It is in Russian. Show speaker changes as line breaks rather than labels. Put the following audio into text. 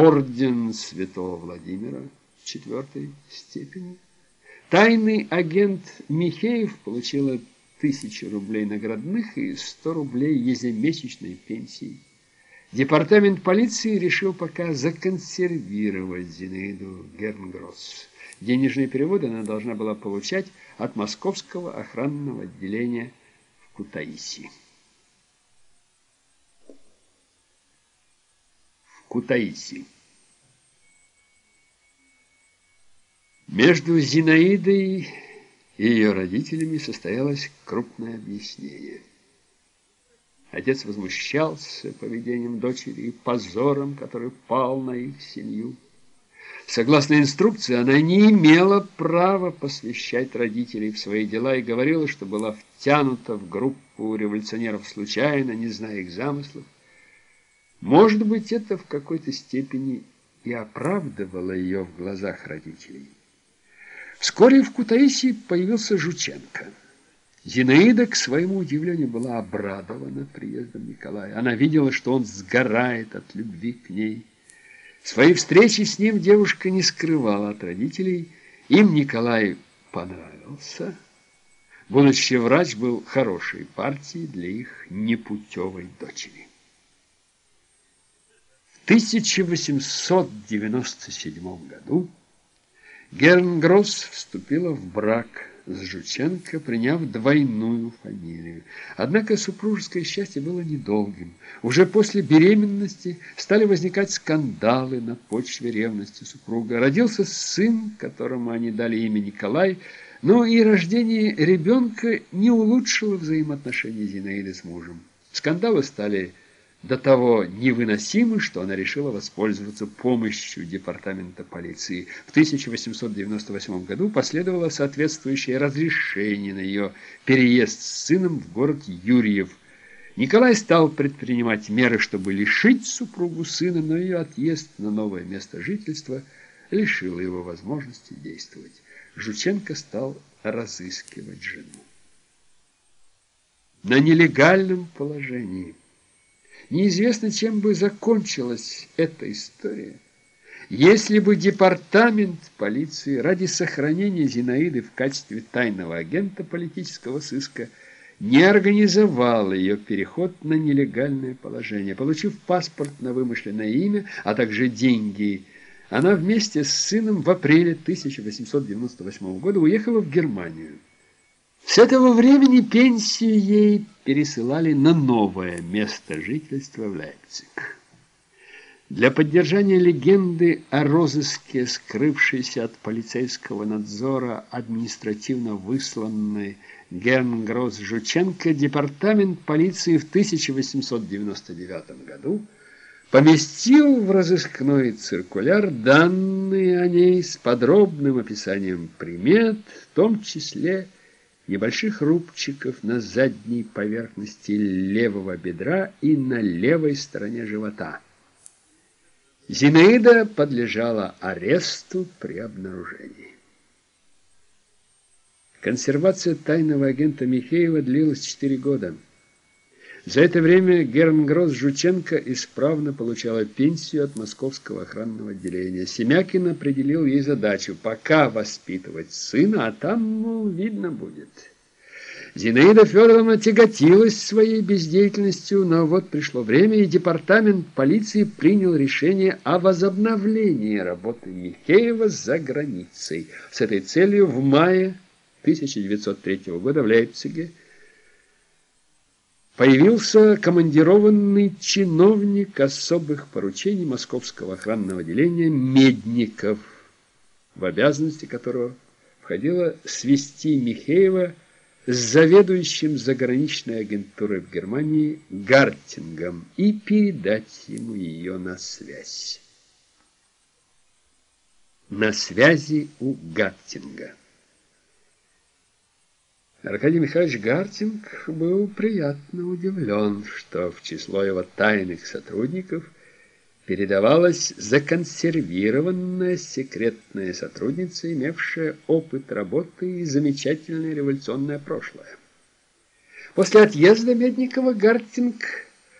орден святого Владимира четвертой степени. Тайный агент Михеев получила тысячу рублей наградных и 100 рублей ежемесячной пенсии. Департамент полиции решил пока законсервировать Зинаиду Гернгросс. Денежные переводы она должна была получать от Московского охранного отделения в Кутаиси. Кутаиси. Между Зинаидой и ее родителями состоялось крупное объяснение. Отец возмущался поведением дочери и позором, который пал на их семью. Согласно инструкции, она не имела права посвящать родителей в свои дела и говорила, что была втянута в группу революционеров случайно, не зная их замыслов. Может быть, это в какой-то степени и оправдывало ее в глазах родителей. Вскоре в Кутаиси появился Жученко. Зинаида, к своему удивлению, была обрадована приездом Николая. Она видела, что он сгорает от любви к ней. Свои встречи с ним девушка не скрывала от родителей. Им Николай понравился. Будущий врач был хорошей партией для их непутевой дочери. В 1897 году Гернгросс вступила в брак с Жученко, приняв двойную фамилию. Однако супружеское счастье было недолгим. Уже после беременности стали возникать скандалы на почве ревности супруга. Родился сын, которому они дали имя Николай, но и рождение ребенка не улучшило взаимоотношения Зинаиды с мужем. Скандалы стали до того невыносимы, что она решила воспользоваться помощью департамента полиции. В 1898 году последовало соответствующее разрешение на ее переезд с сыном в город Юрьев. Николай стал предпринимать меры, чтобы лишить супругу сына, но ее отъезд на новое место жительства лишил его возможности действовать. Жученко стал разыскивать жену. На нелегальном положении Неизвестно, чем бы закончилась эта история, если бы департамент полиции ради сохранения Зинаиды в качестве тайного агента политического сыска не организовал ее переход на нелегальное положение. Получив паспорт на вымышленное имя, а также деньги, она вместе с сыном в апреле 1898 года уехала в Германию. С этого времени пенсию ей пересылали на новое место жительства в Лейпциг. Для поддержания легенды о розыске, скрывшейся от полицейского надзора административно высланной Гернгросс Жученко, департамент полиции в 1899 году поместил в разыскной циркуляр данные о ней с подробным описанием примет, в том числе небольших рубчиков на задней поверхности левого бедра и на левой стороне живота. Зинаида подлежала аресту при обнаружении. Консервация тайного агента Михеева длилась 4 года. За это время Гернгросс Жученко исправно получала пенсию от московского охранного отделения. Семякин определил ей задачу пока воспитывать сына, а там, мол, видно будет. Зинаида Федоровна тяготилась своей бездеятельностью, но вот пришло время, и департамент полиции принял решение о возобновлении работы Михеева за границей. С этой целью в мае 1903 года в Лейпциге появился командированный чиновник особых поручений Московского охранного отделения Медников, в обязанности которого входило свести Михеева с заведующим заграничной агентурой в Германии Гартингом и передать ему ее на связь. На связи у Гартинга. Аркадий Михайлович Гартинг был приятно удивлен, что в число его тайных сотрудников передавалась законсервированная секретная сотрудница, имевшая опыт работы и замечательное революционное прошлое. После отъезда Медникова Гартинг